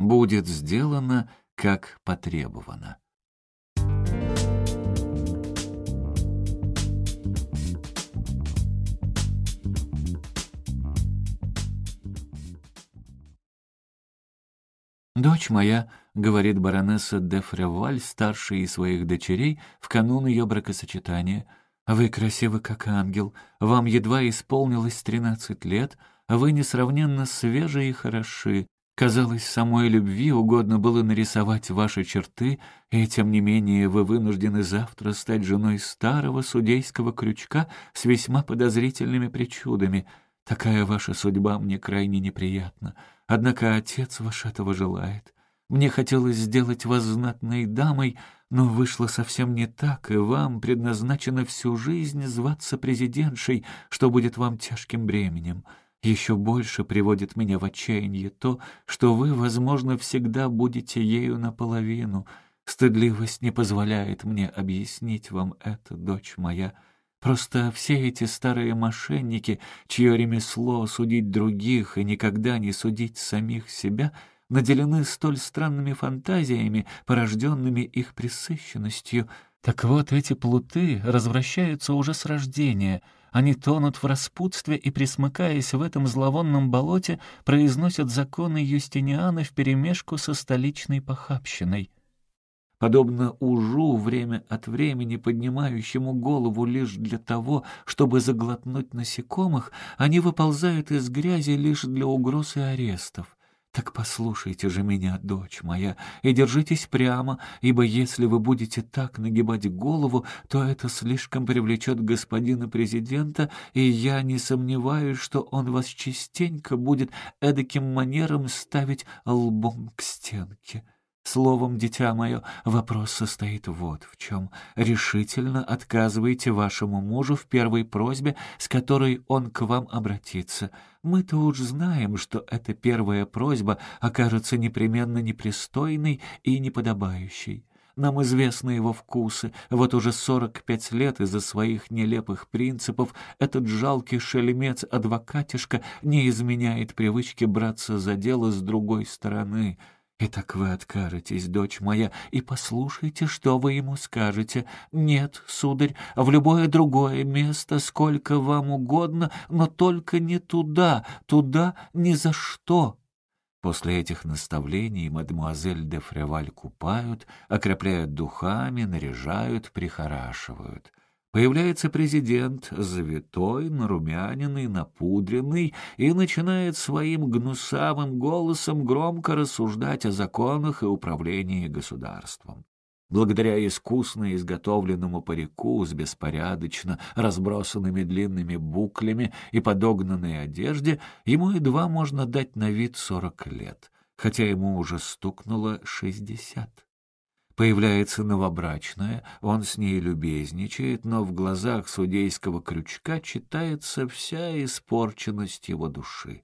будет сделано, как потребовано. «Дочь моя», — говорит баронесса де Фреваль, старшая из своих дочерей, в канун ее бракосочетания, «вы красивы, как ангел, вам едва исполнилось тринадцать лет, вы несравненно свежи и хороши. Казалось, самой любви угодно было нарисовать ваши черты, и тем не менее вы вынуждены завтра стать женой старого судейского крючка с весьма подозрительными причудами. Такая ваша судьба мне крайне неприятна». Однако отец ваш этого желает. Мне хотелось сделать вас знатной дамой, но вышло совсем не так, и вам предназначено всю жизнь зваться президентшей, что будет вам тяжким бременем. Еще больше приводит меня в отчаяние то, что вы, возможно, всегда будете ею наполовину. Стыдливость не позволяет мне объяснить вам это, дочь моя». Просто все эти старые мошенники, чье ремесло судить других и никогда не судить самих себя, наделены столь странными фантазиями, порожденными их пресыщенностью. Так вот, эти плуты развращаются уже с рождения. Они тонут в распутстве и, присмыкаясь в этом зловонном болоте, произносят законы Юстиниана вперемешку со столичной похабщиной подобно ужу, время от времени поднимающему голову лишь для того, чтобы заглотнуть насекомых, они выползают из грязи лишь для угроз и арестов. Так послушайте же меня, дочь моя, и держитесь прямо, ибо если вы будете так нагибать голову, то это слишком привлечет господина президента, и я не сомневаюсь, что он вас частенько будет эдаким манером ставить лбом к стенке. Словом, дитя мое, вопрос состоит вот в чем. Решительно отказывайте вашему мужу в первой просьбе, с которой он к вам обратится. Мы-то уж знаем, что эта первая просьба окажется непременно непристойной и неподобающей. Нам известны его вкусы. Вот уже сорок пять лет из-за своих нелепых принципов этот жалкий шельмец-адвокатишка не изменяет привычки браться за дело с другой стороны — «Итак вы откажетесь, дочь моя, и послушайте, что вы ему скажете. Нет, сударь, в любое другое место, сколько вам угодно, но только не туда, туда ни за что». После этих наставлений мадемуазель де Фреваль купают, окрепляют духами, наряжают, прихорашивают. Появляется президент, завитой, нарумяненный, напудренный, и начинает своим гнусавым голосом громко рассуждать о законах и управлении государством. Благодаря искусно изготовленному парику с беспорядочно разбросанными длинными буклями и подогнанной одежде, ему едва можно дать на вид сорок лет, хотя ему уже стукнуло шестьдесят. Появляется новобрачная, он с ней любезничает, но в глазах судейского крючка читается вся испорченность его души.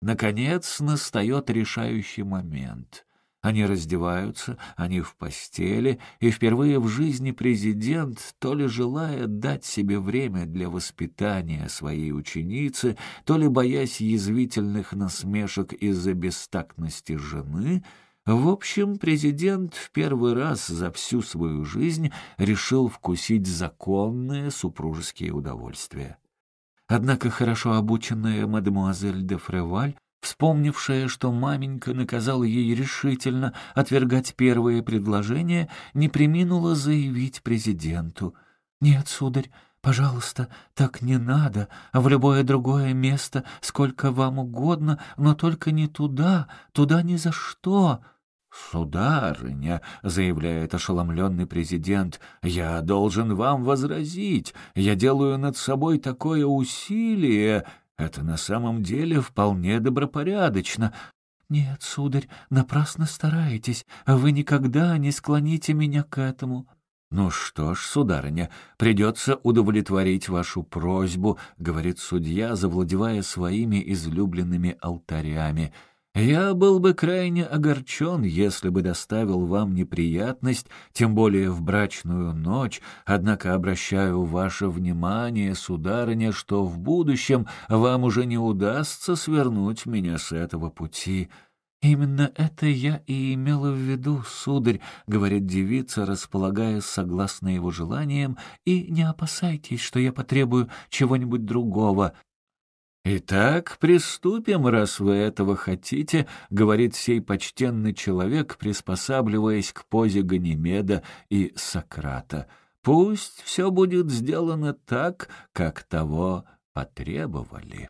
Наконец настает решающий момент. Они раздеваются, они в постели, и впервые в жизни президент, то ли желая дать себе время для воспитания своей ученицы, то ли боясь язвительных насмешек из-за бестактности жены — в общем, президент в первый раз за всю свою жизнь решил вкусить законные супружеские удовольствия. Однако хорошо обученная мадемуазель де Фреваль, вспомнившая, что маменька наказала ей решительно отвергать первые предложения, не приминула заявить президенту. «Нет, сударь, Пожалуйста, так не надо, в любое другое место, сколько вам угодно, но только не туда, туда ни за что. «Сударыня», — заявляет ошеломленный президент, — «я должен вам возразить. Я делаю над собой такое усилие. Это на самом деле вполне добропорядочно. «Нет, сударь, напрасно стараетесь, вы никогда не склоните меня к этому». «Ну что ж, сударыня, придется удовлетворить вашу просьбу», — говорит судья, завладевая своими излюбленными алтарями. Я был бы крайне огорчен, если бы доставил вам неприятность, тем более в брачную ночь, однако обращаю ваше внимание, сударыня, что в будущем вам уже не удастся свернуть меня с этого пути. «Именно это я и имела в виду, сударь», — говорит девица, располагая согласно его желаниям, «и не опасайтесь, что я потребую чего-нибудь другого. «Итак, приступим, раз вы этого хотите», — говорит сей почтенный человек, приспосабливаясь к позе Ганимеда и Сократа. «Пусть все будет сделано так, как того потребовали».